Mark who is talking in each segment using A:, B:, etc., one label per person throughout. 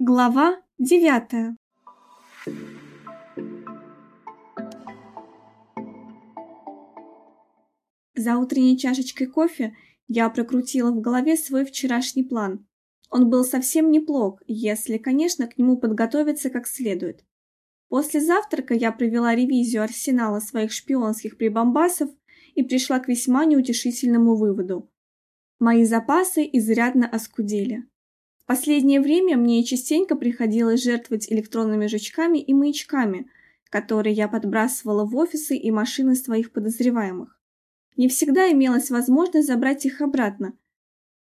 A: Глава девятая За утренней чашечкой кофе я прокрутила в голове свой вчерашний план. Он был совсем неплох, если, конечно, к нему подготовиться как следует. После завтрака я провела ревизию арсенала своих шпионских прибамбасов и пришла к весьма неутешительному выводу. Мои запасы изрядно оскудели. Последнее время мне частенько приходилось жертвовать электронными жучками и маячками, которые я подбрасывала в офисы и машины своих подозреваемых. Не всегда имелась возможность забрать их обратно.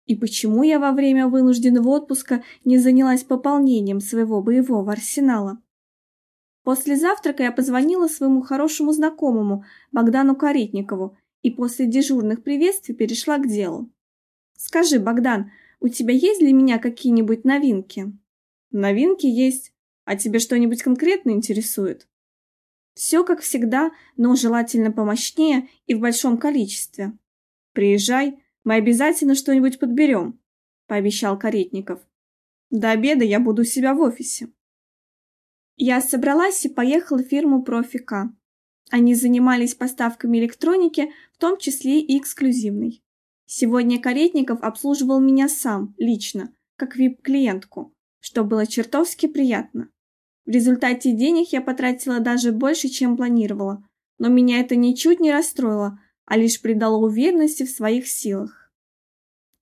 A: И почему я во время вынужденного отпуска не занялась пополнением своего боевого арсенала? После завтрака я позвонила своему хорошему знакомому Богдану Каретникову и после дежурных приветствий перешла к делу. Скажи, Богдан, у тебя есть для меня какие-нибудь новинки? Новинки есть. А тебе что-нибудь конкретно интересует? Все как всегда, но желательно помощнее и в большом количестве. Приезжай, мы обязательно что-нибудь подберем, пообещал Каретников. До обеда я буду у себя в офисе. Я собралась и поехала в фирму Профика. Они занимались поставками электроники, в том числе и эксклюзивной. Сегодня Каретников обслуживал меня сам, лично, как вип-клиентку, что было чертовски приятно. В результате денег я потратила даже больше, чем планировала, но меня это ничуть не расстроило, а лишь придало уверенности в своих силах.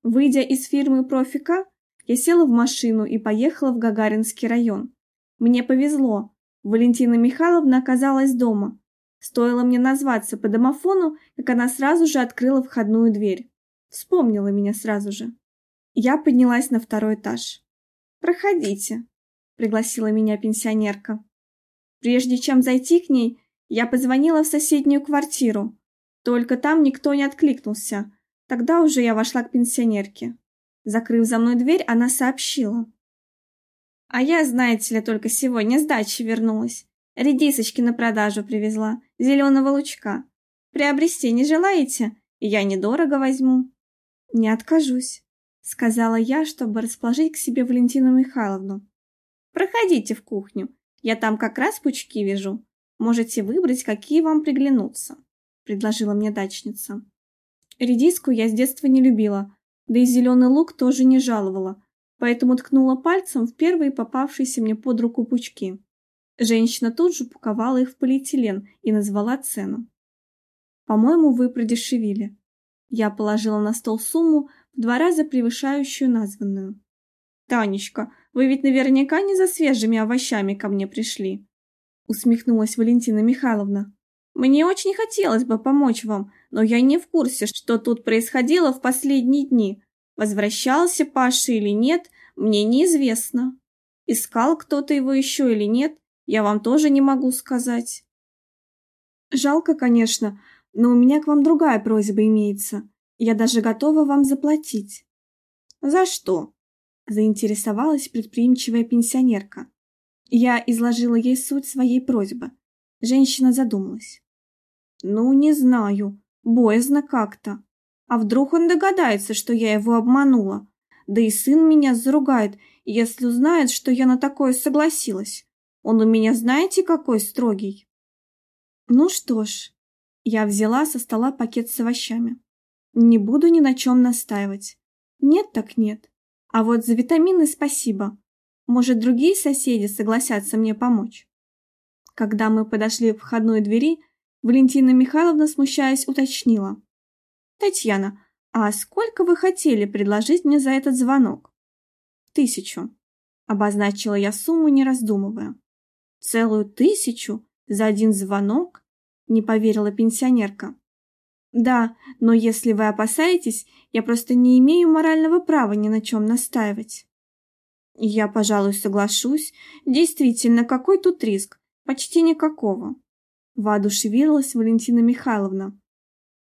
A: Выйдя из фирмы Профика, я села в машину и поехала в Гагаринский район. Мне повезло. Валентина Михайловна оказалась дома. Стоило мне назваться по домофону, как она сразу же открыла входную дверь. Вспомнила меня сразу же. Я поднялась на второй этаж. «Проходите», — пригласила меня пенсионерка. Прежде чем зайти к ней, я позвонила в соседнюю квартиру. Только там никто не откликнулся. Тогда уже я вошла к пенсионерке. Закрыв за мной дверь, она сообщила. А я, знаете ли, только сегодня с дачи вернулась. Редисочки на продажу привезла, зеленого лучка. Приобрести не желаете? Я недорого возьму. Не откажусь, сказала я, чтобы расположить к себе Валентину Михайловну. Проходите в кухню. Я там как раз пучки вяжу. Можете выбрать, какие вам приглянутся, предложила мне дачница. Редиску я с детства не любила, да и зеленый лук тоже не жаловала поэтому ткнула пальцем в первые попавшиеся мне под руку пучки. Женщина тут же упаковала их в полиэтилен и назвала цену. По-моему, вы продешевили. Я положила на стол сумму в два раза превышающую названную. Танечка, вы ведь наверняка не за свежими овощами ко мне пришли, усмехнулась Валентина Михайловна. Мне очень хотелось бы помочь вам, но я не в курсе, что тут происходило в последние дни. Возвращался Паша или нет, мне неизвестно. Искал кто-то его еще или нет, я вам тоже не могу сказать. Жалко, конечно, но у меня к вам другая просьба имеется. Я даже готова вам заплатить. За что? Заинтересовалась предприимчивая пенсионерка. Я изложила ей суть своей просьбы. Женщина задумалась. Ну, не знаю, боязно как-то. А вдруг он догадается, что я его обманула? Да и сын меня заругает, если узнает, что я на такое согласилась. Он у меня знаете какой строгий? Ну что ж, я взяла со стола пакет с овощами. Не буду ни на чем настаивать. Нет так нет. А вот за витамины спасибо. Может, другие соседи согласятся мне помочь. Когда мы подошли к входной двери, Валентина Михайловна, смущаясь, уточнила: Татьяна, а сколько вы хотели предложить мне за этот звонок? Тысячу. Обозначила я сумму, не раздумывая. Целую тысячу за один звонок? Не поверила пенсионерка. Да, но если вы опасаетесь, я просто не имею морального права ни на чем настаивать. Я, пожалуй, соглашусь. Действительно, какой тут риск? Почти никакого. Воодушевилась Валентина Михайловна.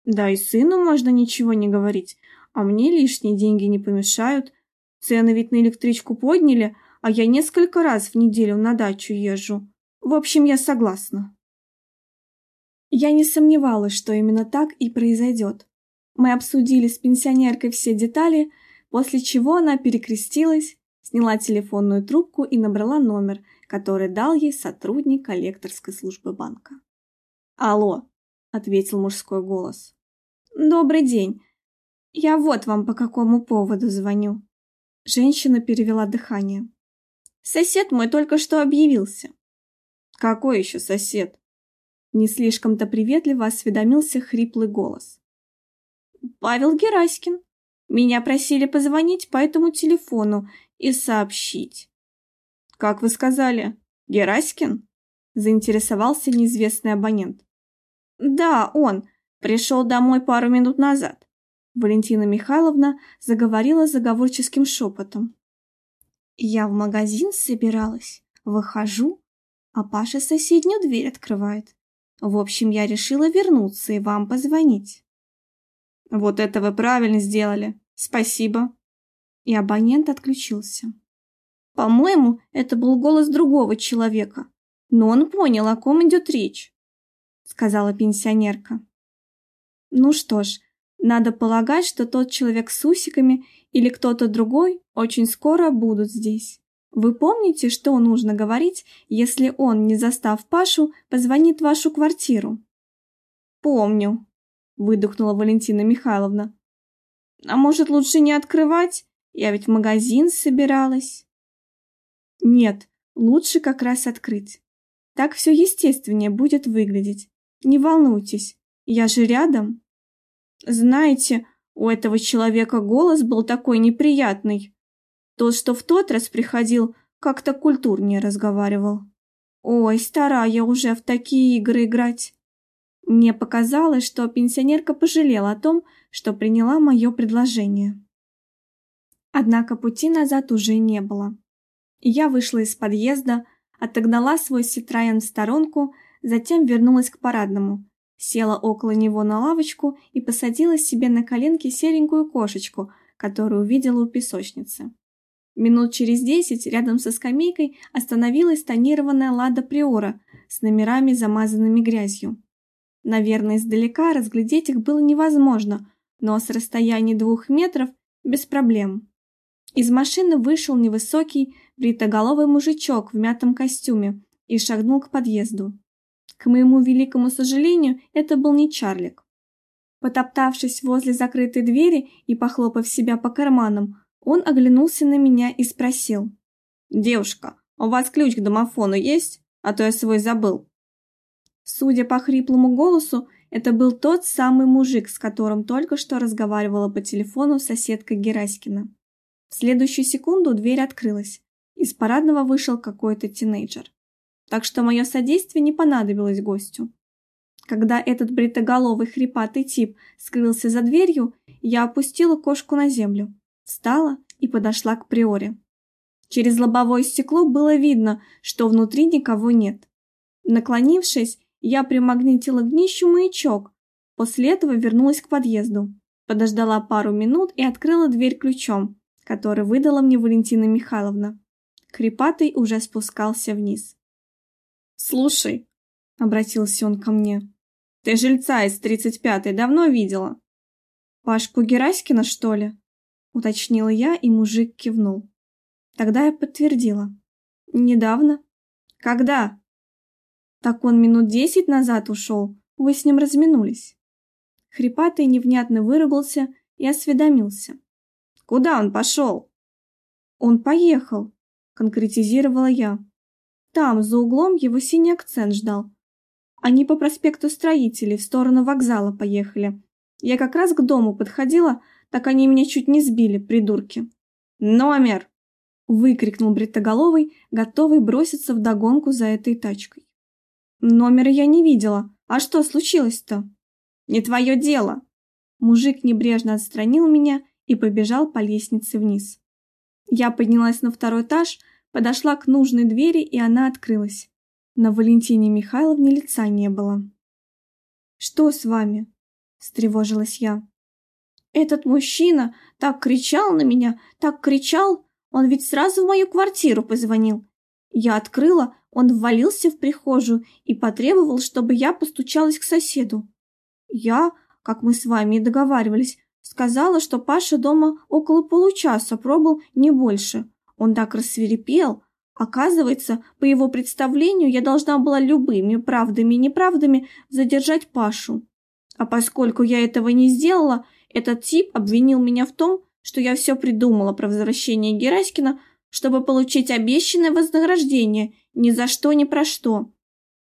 A: Да и сыну можно ничего не говорить, а мне лишние деньги не помешают. Цены ведь на электричку подняли, а я несколько раз в неделю на дачу езжу. В общем, я согласна. Я не сомневалась, что именно так и произойдет. Мы обсудили с пенсионеркой все детали, после чего она перекрестилась, сняла телефонную трубку и набрала номер, который дал ей сотрудник коллекторской службы банка. «Алло», — ответил мужской голос. «Добрый день. Я вот вам по какому поводу звоню». Женщина перевела дыхание. «Сосед мой только что объявился». «Какой еще сосед?» Не слишком-то приветливо осведомился хриплый голос. «Павел Гераськин. Меня просили позвонить по этому телефону и сообщить». «Как вы сказали, Гераськин?» заинтересовался неизвестный абонент. «Да, он. Пришел домой пару минут назад». Валентина Михайловна заговорила заговорческим шепотом. «Я в магазин собиралась, выхожу, а Паша соседнюю дверь открывает. В общем, я решила вернуться и вам позвонить». «Вот это вы правильно сделали. Спасибо». И абонент отключился. По-моему, это был голос другого человека, но он понял, о ком идет речь сказала пенсионерка. Ну что ж, надо полагать, что тот человек с усиками или кто-то другой очень скоро будут здесь. Вы помните, что нужно говорить, если он, не застав Пашу, позвонит в вашу квартиру? Помню, выдохнула Валентина Михайловна. А может, лучше не открывать? Я ведь в магазин собиралась. Нет, лучше как раз открыть. Так все естественнее будет выглядеть. Не волнуйтесь, я же рядом. Знаете, у этого человека голос был такой неприятный. Тот, что в тот раз приходил, как-то культурнее разговаривал. Ой, старая уже в такие игры играть. Мне показалось, что пенсионерка пожалела о том, что приняла мое предложение. Однако пути назад уже не было. Я вышла из подъезда, отогнала свой Ситроен в сторонку затем вернулась к парадному, села около него на лавочку и посадила себе на коленки серенькую кошечку, которую увидела у песочницы. Минут через десять рядом со скамейкой остановилась тонированная Лада Приора с номерами, замазанными грязью. Наверное, издалека разглядеть их было невозможно, но с расстояния двух метров без проблем. Из машины вышел невысокий, бритоголовый мужичок в мятом костюме и шагнул к подъезду. К моему великому сожалению, это был не Чарлик. Потоптавшись возле закрытой двери и похлопав себя по карманам, он оглянулся на меня и спросил. «Девушка, у вас ключ к домофону есть? А то я свой забыл». Судя по хриплому голосу, это был тот самый мужик, с которым только что разговаривала по телефону соседка Гераськина. В следующую секунду дверь открылась. Из парадного вышел какой-то тинейджер так что мое содействие не понадобилось гостю. Когда этот бритоголовый хрипатый тип скрылся за дверью, я опустила кошку на землю, встала и подошла к приоре. Через лобовое стекло было видно, что внутри никого нет. Наклонившись, я примагнитила к днищу маячок, после этого вернулась к подъезду, подождала пару минут и открыла дверь ключом, который выдала мне Валентина Михайловна. Хрипатый уже спускался вниз. «Слушай», — обратился он ко мне, — «ты жильца из тридцать пятой давно видела?» «Пашку Гераськина, что ли?» — уточнила я, и мужик кивнул. Тогда я подтвердила. «Недавно». «Когда?» «Так он минут десять назад ушел. Вы с ним разминулись». Хрипатый невнятно выругался и осведомился. «Куда он пошел?» «Он поехал», — конкретизировала я. Там, за углом, его синий акцент ждал. Они по проспекту Строителей в сторону вокзала поехали. Я как раз к дому подходила, так они меня чуть не сбили, придурки. «Номер!» — выкрикнул бритоголовый, готовый броситься в догонку за этой тачкой. Номера я не видела. А что случилось-то? Не твое дело. Мужик небрежно отстранил меня и побежал по лестнице вниз. Я поднялась на второй этаж, подошла к нужной двери, и она открылась. На Валентине Михайловне лица не было. «Что с вами?» – встревожилась я. «Этот мужчина так кричал на меня, так кричал, он ведь сразу в мою квартиру позвонил. Я открыла, он ввалился в прихожую и потребовал, чтобы я постучалась к соседу. Я, как мы с вами и договаривались, сказала, что Паша дома около получаса пробыл, не больше. Он так рассверепел. Оказывается, по его представлению, я должна была любыми правдами и неправдами задержать Пашу. А поскольку я этого не сделала, этот тип обвинил меня в том, что я все придумала про возвращение Гераськина, чтобы получить обещанное вознаграждение ни за что, ни про что.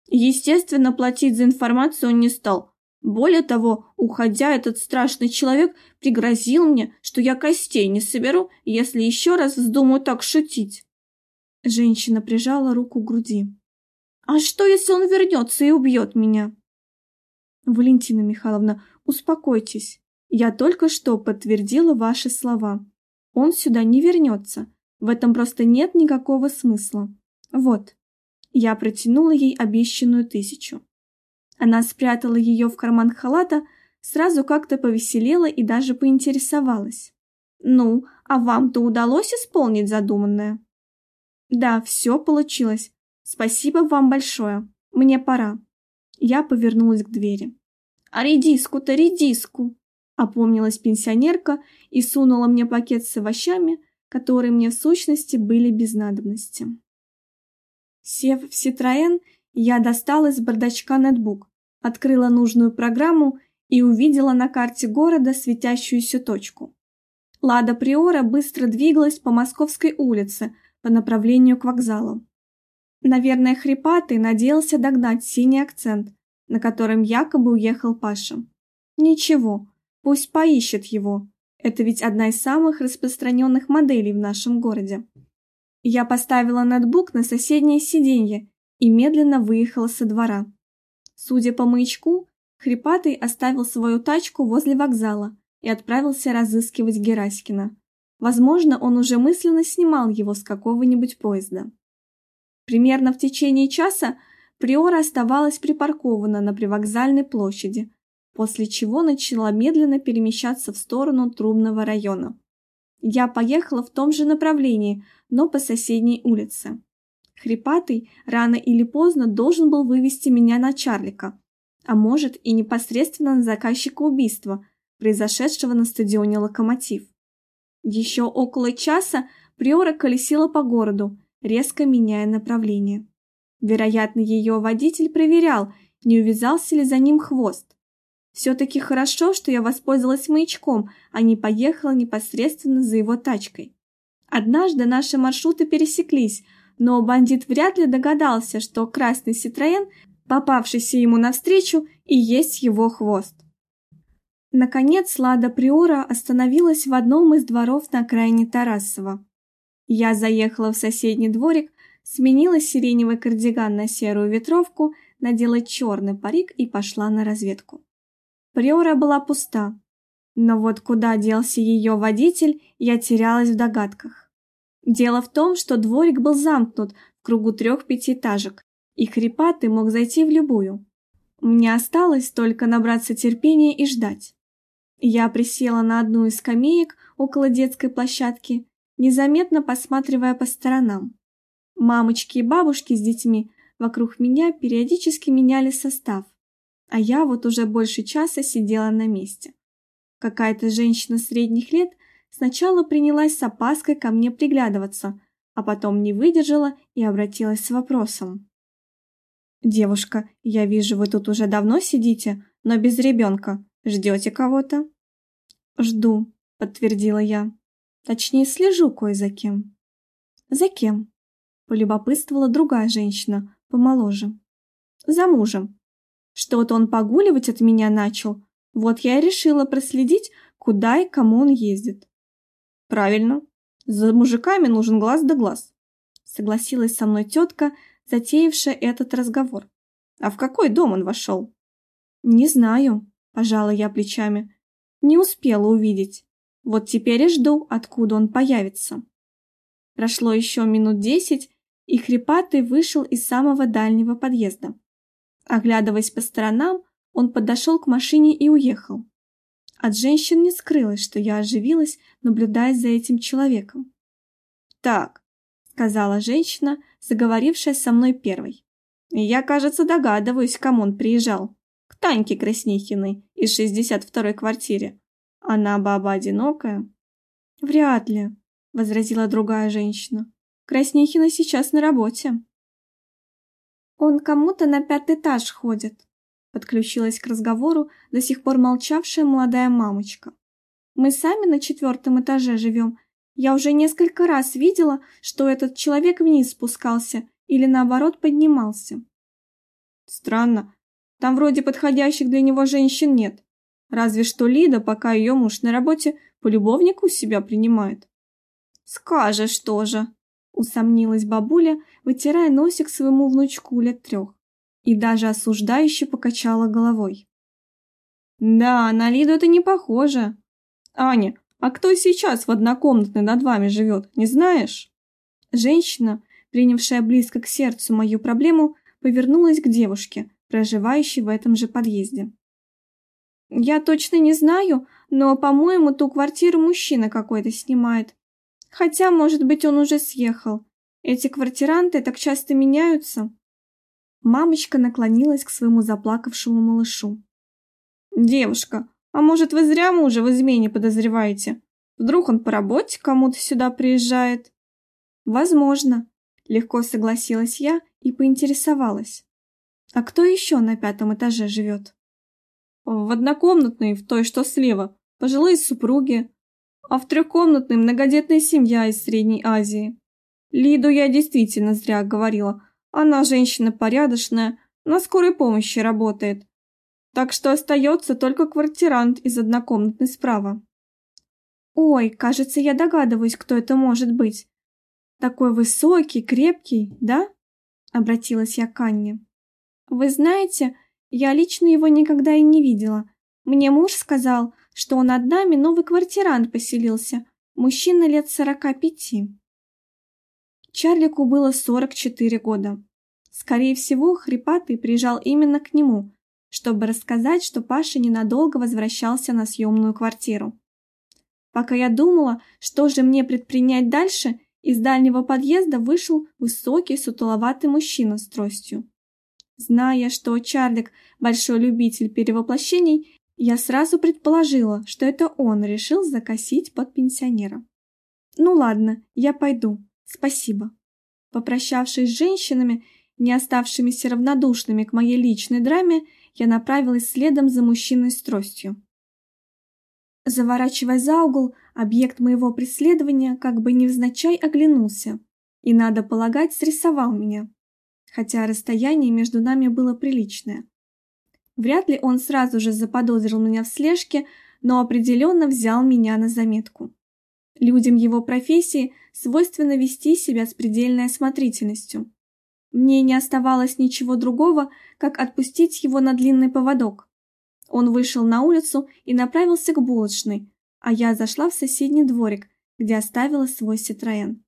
A: Естественно, платить за информацию он не стал. Более того, уходя, этот страшный человек пригрозил мне, что я костей не соберу, если еще раз вздумаю так шутить. Женщина прижала руку к груди. «А что, если он вернется и убьет меня?» «Валентина Михайловна, успокойтесь. Я только что подтвердила ваши слова. Он сюда не вернется. В этом просто нет никакого смысла. Вот». Я протянула ей обещанную тысячу. Она спрятала ее в карман халата, сразу как-то повеселела и даже поинтересовалась. «Ну, а вам-то удалось исполнить задуманное?» «Да, все получилось. Спасибо вам большое. Мне пора». Я повернулась к двери. «А редиску-то редиску!» Опомнилась пенсионерка и сунула мне пакет с овощами, которые мне в сущности были без надобности. Сев в Citroën, я достала из бардачка ноутбук, открыла нужную программу и увидела на карте города светящуюся точку. Лада Приора быстро двигалась по Московской улице по направлению к вокзалу. Наверное, хрипатый надеялся догнать синий акцент, на котором якобы уехал Паша. Ничего, пусть поищет его. Это ведь одна из самых распространенных моделей в нашем городе. Я поставила ноутбук на соседнее сиденье и медленно выехала со двора. Судя по маячку, Хрипатый оставил свою тачку возле вокзала и отправился разыскивать Гераськина. Возможно, он уже мысленно снимал его с какого-нибудь поезда. Примерно в течение часа Приора оставалась припаркована на привокзальной площади, после чего начала медленно перемещаться в сторону Трубного района. Я поехала в том же направлении, но по соседней улице. Хрипатый рано или поздно должен был вывести меня на Чарлика, а может и непосредственно на заказчика убийства, произошедшего на стадионе «Локомотив». Еще около часа Приора колесила по городу, резко меняя направление. Вероятно, ее водитель проверял, не увязался ли за ним хвост. Все-таки хорошо, что я воспользовалась маячком, а не поехала непосредственно за его тачкой. Однажды наши маршруты пересеклись, но бандит вряд ли догадался, что красный Ситроен, попавшийся ему навстречу, и есть его хвост. Наконец Лада Приора остановилась в одном из дворов на окраине Тарасова. Я заехала в соседний дворик, сменила сиреневый кардиган на серую ветровку, надела черный парик и пошла на разведку. Приора была пуста, но вот куда делся ее водитель, я терялась в догадках. Дело в том, что дворик был замкнут в кругу трех пятиэтажек, и хрипатый мог зайти в любую. Мне осталось только набраться терпения и ждать. Я присела на одну из скамеек около детской площадки, незаметно посматривая по сторонам. Мамочки и бабушки с детьми вокруг меня периодически меняли состав, а я вот уже больше часа сидела на месте. Какая-то женщина средних лет сначала принялась с опаской ко мне приглядываться, а потом не выдержала и обратилась с вопросом. «Девушка, я вижу, вы тут уже давно сидите, но без ребенка. Ждете кого-то?» «Жду», — подтвердила я. «Точнее, слежу кое за кем». «За кем?» — полюбопытствовала другая женщина, помоложе. «За мужем. Что-то он погуливать от меня начал. Вот я и решила проследить, куда и кому он ездит». «Правильно. За мужиками нужен глаз да глаз», — согласилась со мной тетка, затеявшая этот разговор. «А в какой дом он вошел?» «Не знаю», — пожала я плечами. Не успела увидеть. Вот теперь и жду, откуда он появится. Прошло еще минут десять, и хрипатый вышел из самого дальнего подъезда. Оглядываясь по сторонам, он подошел к машине и уехал. От женщин не скрылось, что я оживилась, наблюдая за этим человеком. «Так», — сказала женщина, заговорившая со мной первой. «Я, кажется, догадываюсь, к кому он приезжал. Таньке Краснихиной из 62-й квартире. Она баба одинокая? Вряд ли. возразила другая женщина. Краснихина сейчас на работе. Он кому-то на пятый этаж ходит, подключилась к разговору до сих пор молчавшая молодая мамочка. Мы сами на четвертом этаже живем. Я уже несколько раз видела, что этот человек вниз спускался или наоборот поднимался. Странно. Там вроде подходящих для него женщин нет. Разве что Лида, пока ее муж на работе, полюбовника у себя принимает. Скажешь тоже, усомнилась бабуля, вытирая носик своему внучку лет трех, и даже осуждающе покачала головой. Да, на Лиду это не похоже. Аня, а кто сейчас в однокомнатной над вами живет, не знаешь? Женщина, принявшая близко к сердцу мою проблему, повернулась к девушке, проживающей в этом же подъезде. Я точно не знаю, но, по-моему, ту квартиру мужчина какой-то снимает. Хотя, может быть, он уже съехал. Эти квартиранты так часто меняются. Мамочка наклонилась к своему заплакавшему малышу. Девушка, а может, вы зря мужа в измене подозреваете? Вдруг он по работе кому-то сюда приезжает? Возможно, легко согласилась я и поинтересовалась. А кто еще на пятом этаже живет?» В однокомнатной, в той, что слева, пожилые супруги, а в трехкомнатной многодетная семья из Средней Азии. Лиду я действительно зря говорила. Она женщина порядочная, на скорой помощи работает. Так что остается только квартирант из однокомнатной справа. Ой, кажется, я догадываюсь, кто это может быть. Такой высокий, крепкий, да? Обратилась я к Анне. Вы знаете, я лично его никогда и не видела. Мне муж сказал, что над нами новый квартирант поселился, мужчина лет сорока пяти. Чарлику было сорок четыре года. Скорее всего, Хрипатый приезжал именно к нему, чтобы рассказать, что Паша ненадолго возвращался на съемную квартиру. Пока я думала, что же мне предпринять дальше, из дальнего подъезда вышел высокий сутуловатый мужчина с тростью. Зная, что Чарлик большой любитель перевоплощений, я сразу предположила, что это он решил закосить под пенсионера. Ну ладно, я пойду. Спасибо. Попрощавшись с женщинами, не оставшимися равнодушными к моей личной драме, я направилась следом за мужчиной с тростью. Заворачивая за угол, объект моего преследования как бы невзначай оглянулся и, надо полагать, срисовал меня хотя расстояние между нами было приличное. Вряд ли он сразу же заподозрил меня в слежке, но определенно взял меня на заметку. Людям его профессии свойственно вести себя с предельной осмотрительностью. Мне не оставалось ничего другого, как отпустить его на длинный поводок. Он вышел на улицу и направился к булочной, а я зашла в соседний дворик, где оставила свой Ситроен.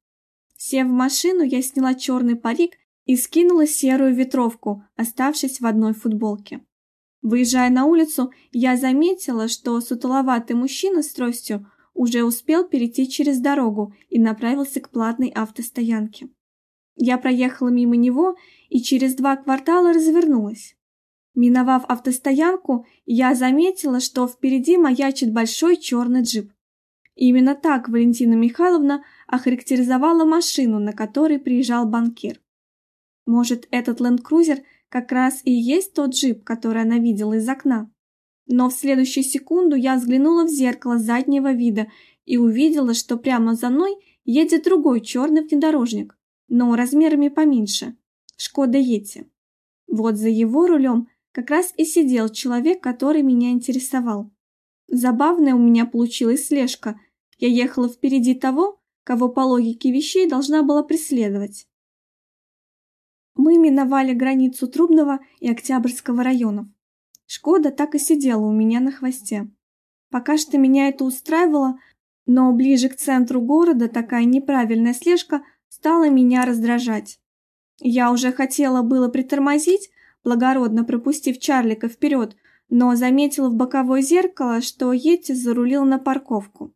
A: Сев в машину, я сняла черный парик и скинула серую ветровку, оставшись в одной футболке. Выезжая на улицу, я заметила, что сутуловатый мужчина с тростью уже успел перейти через дорогу и направился к платной автостоянке. Я проехала мимо него и через два квартала развернулась. Миновав автостоянку, я заметила, что впереди маячит большой черный джип. Именно так Валентина Михайловна охарактеризовала машину, на которой приезжал банкир. Может, этот ленд-крузер как раз и есть тот джип, который она видела из окна. Но в следующую секунду я взглянула в зеркало заднего вида и увидела, что прямо за мной едет другой черный внедорожник, но размерами поменьше. Шкода Йети. Вот за его рулем как раз и сидел человек, который меня интересовал. Забавная у меня получилась слежка. Я ехала впереди того, кого по логике вещей должна была преследовать. Мы миновали границу Трубного и Октябрьского районов. Шкода так и сидела у меня на хвосте. Пока что меня это устраивало, но ближе к центру города такая неправильная слежка стала меня раздражать. Я уже хотела было притормозить, благородно пропустив Чарлика вперед, но заметила в боковое зеркало, что Йети зарулил на парковку.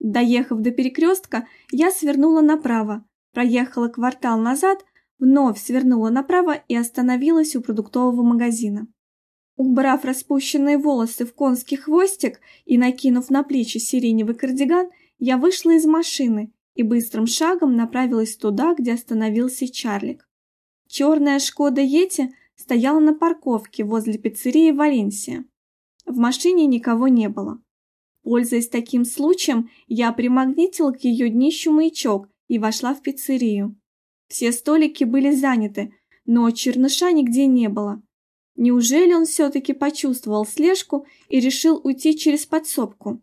A: Доехав до перекрестка, я свернула направо, проехала квартал назад вновь свернула направо и остановилась у продуктового магазина. Убрав распущенные волосы в конский хвостик и накинув на плечи сиреневый кардиган, я вышла из машины и быстрым шагом направилась туда, где остановился Чарлик. Черная Шкода Йети стояла на парковке возле пиццерии Валенсия. В машине никого не было. Пользуясь таким случаем, я примагнитила к ее днищу маячок и вошла в пиццерию. Все столики были заняты, но черныша нигде не было. Неужели он все-таки почувствовал слежку и решил уйти через подсобку?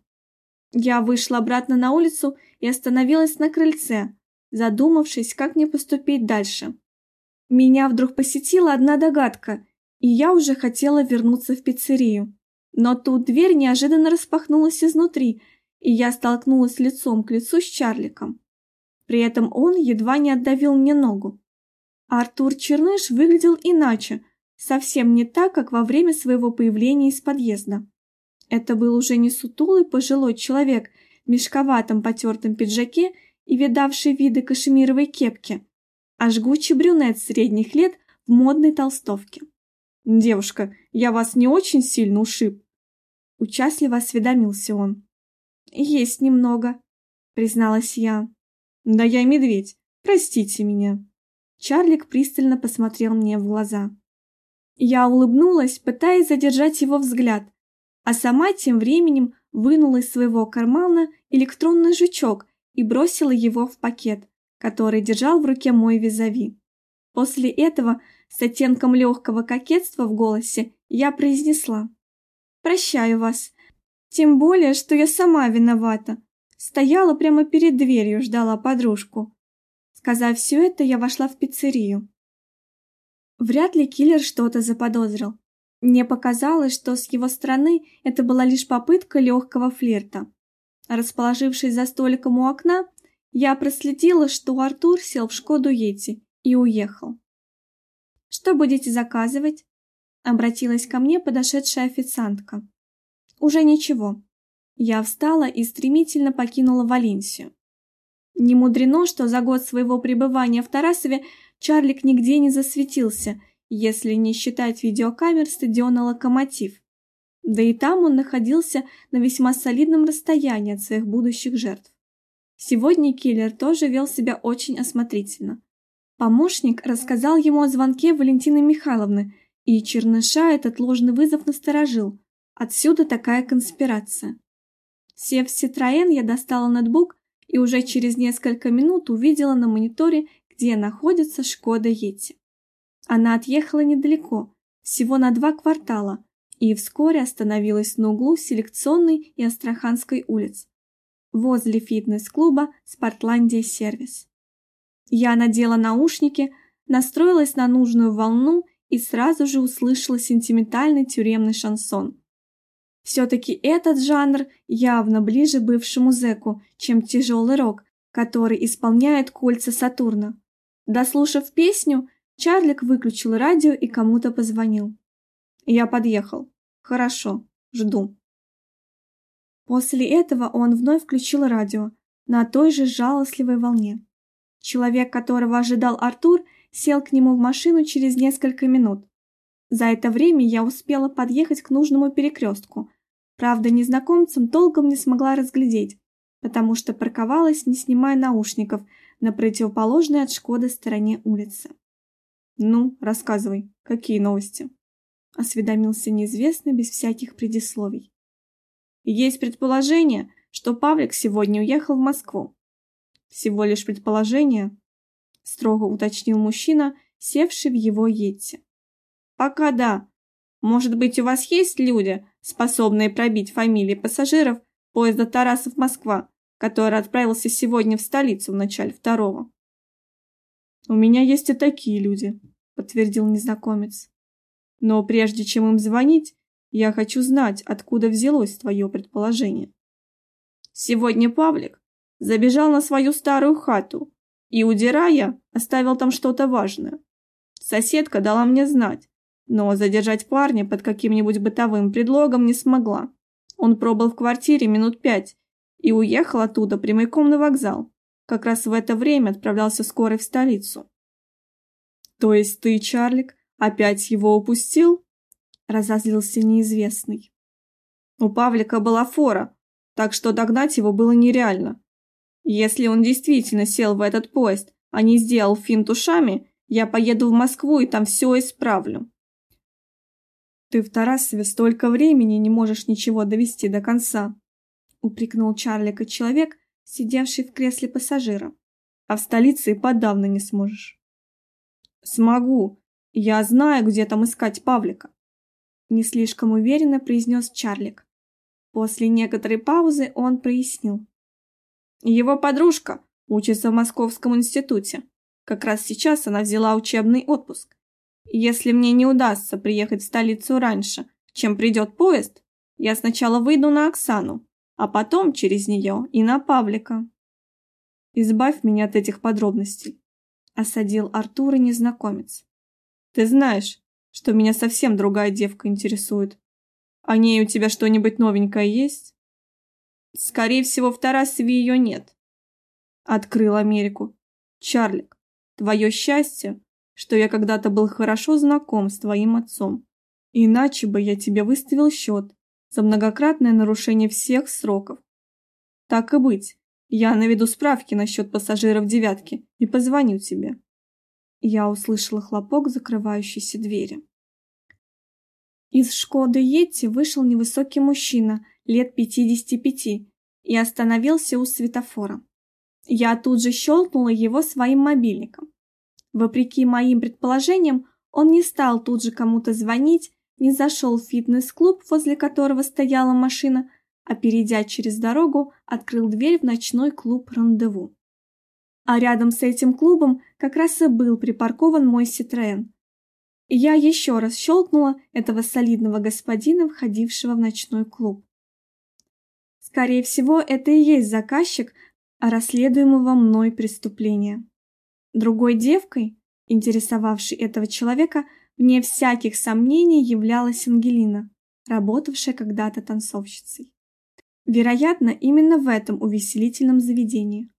A: Я вышла обратно на улицу и остановилась на крыльце, задумавшись, как мне поступить дальше. Меня вдруг посетила одна догадка, и я уже хотела вернуться в пиццерию. Но тут дверь неожиданно распахнулась изнутри, и я столкнулась лицом к лицу с Чарликом. При этом он едва не отдавил мне ногу. Артур Черныш выглядел иначе, совсем не так, как во время своего появления из подъезда. Это был уже не сутулый пожилой человек в мешковатом потертом пиджаке и видавший виды кашемировой кепки, а жгучий брюнет средних лет в модной толстовке. «Девушка, я вас не очень сильно ушиб?» Участливо осведомился он. «Есть немного», — призналась я. «Да я медведь, простите меня». Чарлик пристально посмотрел мне в глаза. Я улыбнулась, пытаясь задержать его взгляд, а сама тем временем вынула из своего кармана электронный жучок и бросила его в пакет, который держал в руке мой визави. После этого, с оттенком легкого кокетства в голосе, я произнесла «Прощаю вас, тем более, что я сама виновата. Стояла прямо перед дверью, ждала подружку». Сказав все это, я вошла в пиццерию. Вряд ли киллер что-то заподозрил. Мне показалось, что с его стороны это была лишь попытка легкого флирта. Расположившись за столиком у окна, я проследила, что Артур сел в Шкоду Йети и уехал. «Что будете заказывать?» — обратилась ко мне подошедшая официантка. «Уже ничего». Я встала и стремительно покинула Валенсию. Не мудрено, что за год своего пребывания в Тарасове Чарлик нигде не засветился, если не считать видеокамер стадиона «Локомотив». Да и там он находился на весьма солидном расстоянии от своих будущих жертв. Сегодня киллер тоже вел себя очень осмотрительно. Помощник рассказал ему о звонке Валентины Михайловны, и Черныша этот ложный вызов насторожил. Отсюда такая конспирация. Сев в Ситроен, я достала ноутбук и уже через несколько минут увидела на мониторе где находится Шкода Йети. Она отъехала недалеко, всего на два квартала, и вскоре остановилась на углу Селекционной и Астраханской улиц, возле фитнес-клуба «Спортландия Сервис». Я надела наушники, настроилась на нужную волну и сразу же услышала сентиментальный тюремный шансон. Все-таки этот жанр явно ближе бывшему зэку, чем тяжелый рок, который исполняет кольца Сатурна. Дослушав песню, Чарлик выключил радио и кому-то позвонил. Я подъехал. Хорошо, жду. После этого он вновь включил радио на той же жалостливой волне. Человек, которого ожидал Артур, сел к нему в машину через несколько минут. За это время я успела подъехать к нужному перекрестку. Правда, незнакомцам толком не смогла разглядеть, потому что парковалась, не снимая наушников, на противоположной от Шкоды стороне улицы. «Ну, рассказывай, какие новости?» — осведомился неизвестный без всяких предисловий. «Есть предположение, что Павлик сегодня уехал в Москву». «Всего лишь предположение?» — строго уточнил мужчина, севший в его Йетти. «Пока да. Может быть, у вас есть люди, способные пробить фамилии пассажиров поезда Тарасов-Москва, который отправился сегодня в столицу в начале второго. «У меня есть и такие люди», — подтвердил незнакомец. «Но прежде чем им звонить, я хочу знать, откуда взялось твое предположение». Сегодня Павлик забежал на свою старую хату и, удирая, оставил там что-то важное. Соседка дала мне знать, но задержать парня под каким-нибудь бытовым предлогом не смогла. Он пробыл в квартире минут пять и уехал оттуда прямиком на вокзал. Как раз в это время отправлялся скорой в столицу. «То есть ты, Чарлик, опять его упустил?» – разозлился неизвестный. У Павлика была фора, так что догнать его было нереально. Если он действительно сел в этот поезд, а не сделал финт ушами, я поеду в Москву и там все исправлю. Ты в Тарасове столько времени не можешь ничего довести до конца, упрекнул Чарлика человек, сидевший в кресле пассажира. А в столице и подавно не сможешь. Смогу. Я знаю, где там искать Павлика. Не слишком уверенно произнес Чарлик. После некоторой паузы он прояснил. Его подружка учится в Московском институте. Как раз сейчас она взяла учебный отпуск. Если мне не удастся приехать в столицу раньше, чем придет поезд, я сначала выйду на Оксану, а потом через нее и на Павлика. Избавь меня от этих подробностей, осадил Артура незнакомец. Ты знаешь, что меня совсем другая девка интересует. О ней у тебя что-нибудь новенькое есть? Скорее всего, в Тарасове ее нет. Открыл Америку. Чарлик, твое счастье, что я когда-то был хорошо знаком с твоим отцом. Иначе бы я тебе выставил счет за многократное нарушение всех сроков. Так и быть, я наведу справки насчет пассажиров девятки и позвоню тебе. Я услышала хлопок закрывающейся двери. Из Шкоды Йетти вышел невысокий мужчина лет 55 и остановился у светофора. Я тут же щелкнула его своим мобильником. Вопреки моим предположениям, он не стал тут же кому-то звонить, не зашел в фитнес-клуб, возле которого стояла машина, а перейдя через дорогу, открыл дверь в ночной клуб «Рандеву». А рядом с этим клубом как раз и был припаркован мой Citroёn. Я еще раз щелкнула этого солидного господина, входившего в ночной клуб. Скорее всего, это и есть заказчик расследуемого мной преступления. Другой девкой, интересовавшей этого человека, вне всяких сомнений являлась Ангелина, работавшая когда-то танцовщицей. Вероятно, именно в этом увеселительном заведении.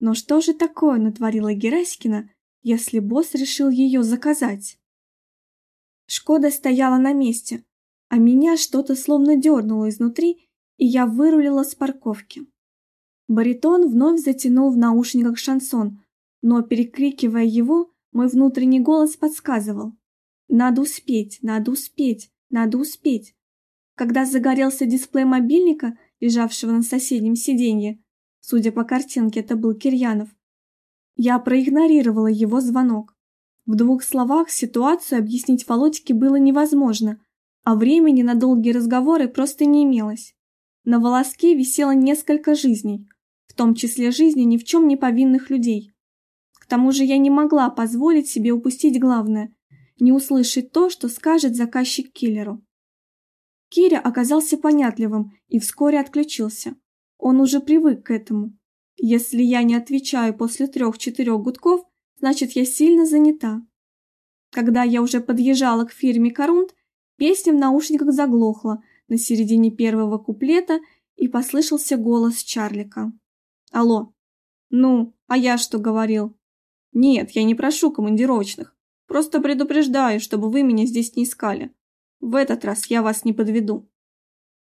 A: Но что же такое натворила Гераськина, если босс решил ее заказать? Шкода стояла на месте, а меня что-то словно дернуло изнутри, и я вырулила с парковки. Баритон вновь затянул в наушниках шансон, но перекрикивая его, мой внутренний голос подсказывал: надо успеть, надо успеть, надо успеть. Когда загорелся дисплей мобильника, лежавшего на соседнем сиденье, судя по картинке, это был Кирьянов. Я проигнорировала его звонок. В двух словах ситуацию объяснить Володьке было невозможно, а времени на долгие разговоры просто не имелось. На волоске висело несколько жизней, в том числе жизни ни в чем не повинных людей. Тому же я не могла позволить себе упустить главное не услышать то, что скажет заказчик киллеру. Киря оказался понятливым и вскоре отключился. Он уже привык к этому. Если я не отвечаю после трех-четырех гудков, значит, я сильно занята. Когда я уже подъезжала к фирме Корунд, песня в наушниках заглохла на середине первого куплета и послышался голос Чарлика. Алло. Ну, а я что говорил? Нет, я не прошу командировочных. Просто предупреждаю, чтобы вы меня здесь не искали. В этот раз я вас не подведу.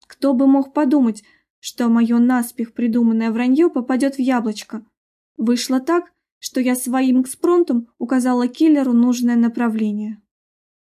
A: Кто бы мог подумать, что мое наспех придуманное вранье попадет в яблочко. Вышло так, что я своим экспромтом указала киллеру нужное направление.